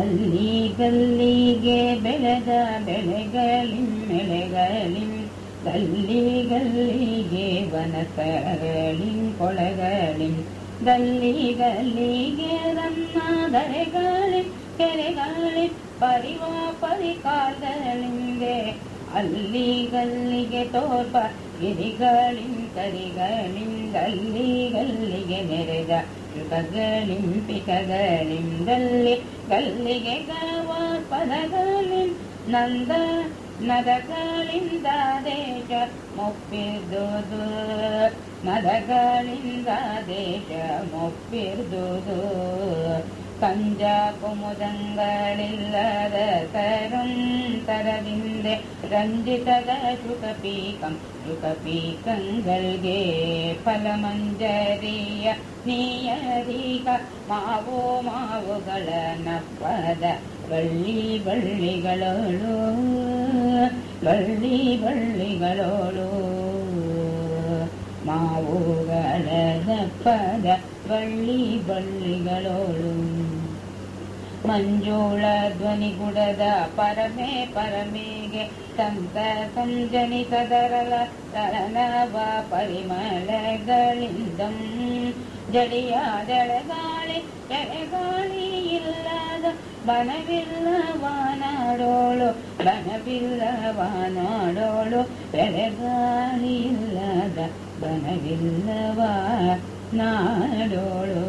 ಅಲ್ಲಿ ಗಲ್ಲಿಗೆ ಬೆಳೆದ ಬೆಳೆಗಳಿಮ್ಮೆಳೆಗಳಿಂ ಗಲ್ಲಿ ಗಲ್ಲಿಗೆ ವನಸಗಳಿಂ ಕೊಳಗಳಿಂ ಗಲ್ಲಿ ಗಲ್ಲಿಗೆ ರನ್ನಾದರೆಗಳಿಂ ಕೆರೆಗಳಿಂ ಪರಿವಾ ಪರಿಕಾಲಗಳಿಂಗೆ ಅಲ್ಲಿ ಗಲ್ಲಿಗೆ ತೋರ್ಪ ಗಿರಿಗಳಿಂತರಿಗಳಿಂದಲ್ಲಿ ಗಲ್ಲಿಗೆ ನೆರೆದ ಯುಗಗಳಿಂ ಪಿಕಗಳಿಂ ಗಲ್ಲಿ ಗಲ್ಲಿಗೆ ಗವ ಪದಗಳಿಂ ನಂದ ನದಗಳಿಂದ ದೇಶ ಮೊಪ್ಪಿರ್ದುದು. ನದಗಳಿಂದ ದೇಶ ಮೊಪ್ಪಿರ್ದುದು. ಕಂಜ ಕುಮುದಂಗಳಿಲ್ಲದ ತರುಂತರದಿಂದೆ ರಂಜಿತದ ಶುಕಪೀಕಂ ಶುಕಪೀಕಂಗಳ್ಗೆ ಫಲಮಂಜರಿಯ ನೀಯರೀಗ ಮಾವು ಮಾವುಗಳ ನಪ್ಪದ ಬಳ್ಳಿ ಬಳ್ಳಿಗಳೋಳು ಬಳ್ಳಿ ಬಳ್ಳಿಗಳೋಳು. ಮಾವುಗಳ ನಪ್ಪದ ಬಳ್ಳಿ ಬಳ್ಳಿಗಳೋಳು. ಮಂಜುಳ ಧ್ವನಿಗುಡದ ಪರಮೆ ಪರಮೆಗೆ ಸಂತ ಸಂಜನಿಸದರಲ ತರನವ ಪರಿಮಳಗಳಿಂದಂ. ಜಡಿಯ ಜಳಗಾಳಿ ಎಳೆಗಾಳಿ ಇಲ್ಲದ ಬನವಿಲ್ಲವಾನಾಡೋಳು ಬನವಿಲ್ಲವಾನಾಡೋಳು ಎಳೆಗಾಳಿ ಇಲ್ಲದ ಬನವಿಲ್ಲವ ನಾಡೋಳು